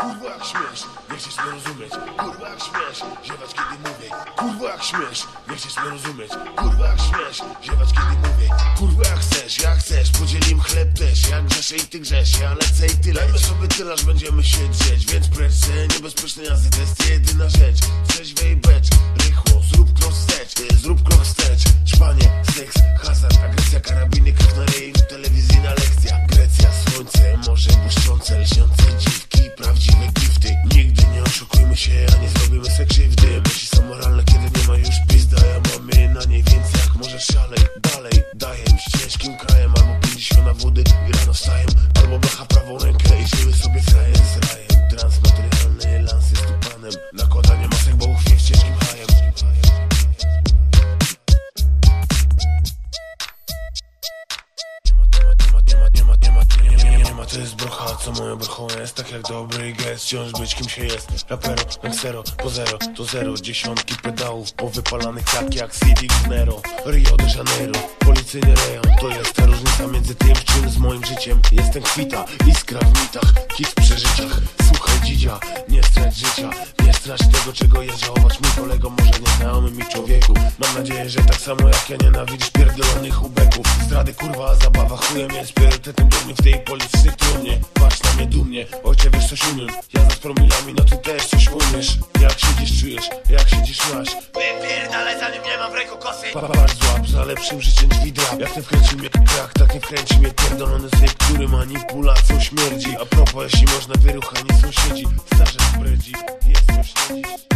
Kurwa jak śmiesz, nie chcesz mnie rozumieć? Kurwa jak śmiesz, ziewać kiedy mówię. Kurwa jak śmiesz, nie chcesz mnie rozumieć? Kurwa jak śmiesz, ziewać kiedy mówię. Kurwa jak chcesz, jak chcesz, podzielim chleb też. Jak grzeszę i ty grzesz, ja lecę i tyle. Dajmy sobie tylaż, będziemy się drzeć Więc precz se, niebezpieczne jazdy To jest jedyna rzecz, trzeźwej becz. Rychło, zrób krok wstecz, zrób krok wstecz. Szpanie, seks, hazard, agresja, karabiny, krew na ryj Telewizyjna lekcja, Grecja, słońce, morze błyszczące Lśniące polskim krajem Albo pięćdziesiąt wody i rano wstajem. Albo blacha prawą rękę i siły sobie frajem z rajem. Transmaterialny lans jest tu panem Nakładanie masek, bo uchwie w ciężkim hajem. To jest brocha, co moją brochą jest? Tak jak dobry gest, wciąż być kim się jest. Rapero, Mexero, po zero, to zero. Dziesiątki pedałów, po wypalanych tak jak CD Nero Rio de Janeiro policyjny rejon To jest ta różnica między tym, czym z moim życiem Jestem kwita, iskra w mitach, kit w przeżyciach. Słuchaj dzidzia, nie strać życia. Nie strać tego, czego jest żałować. Mój kolego, może nieznajomy mi człowieku. Mam nadzieję, że tak samo jak ja nienawidzisz pierdolonych ubeków. Zdrady kurwa, zabawa chujem jest priorytetem. Mnie w tej politycznej trumnie Patrz na mnie dumnie, ojcze wiesz coś umiem. Ja z promilami, no ty też coś umiesz. Jak się dziś czujesz, jak się dziś masz mam w ręku kosy. Za lepszym życiem drzwi drap Jak nie wkręci mnie krak, tak nie wkręci mnie pierdolony syk Który manipulacją śmierdzi. A propos, jeśli można wyruchani sąsiedzi Starzec bredzi, jest coś śledzi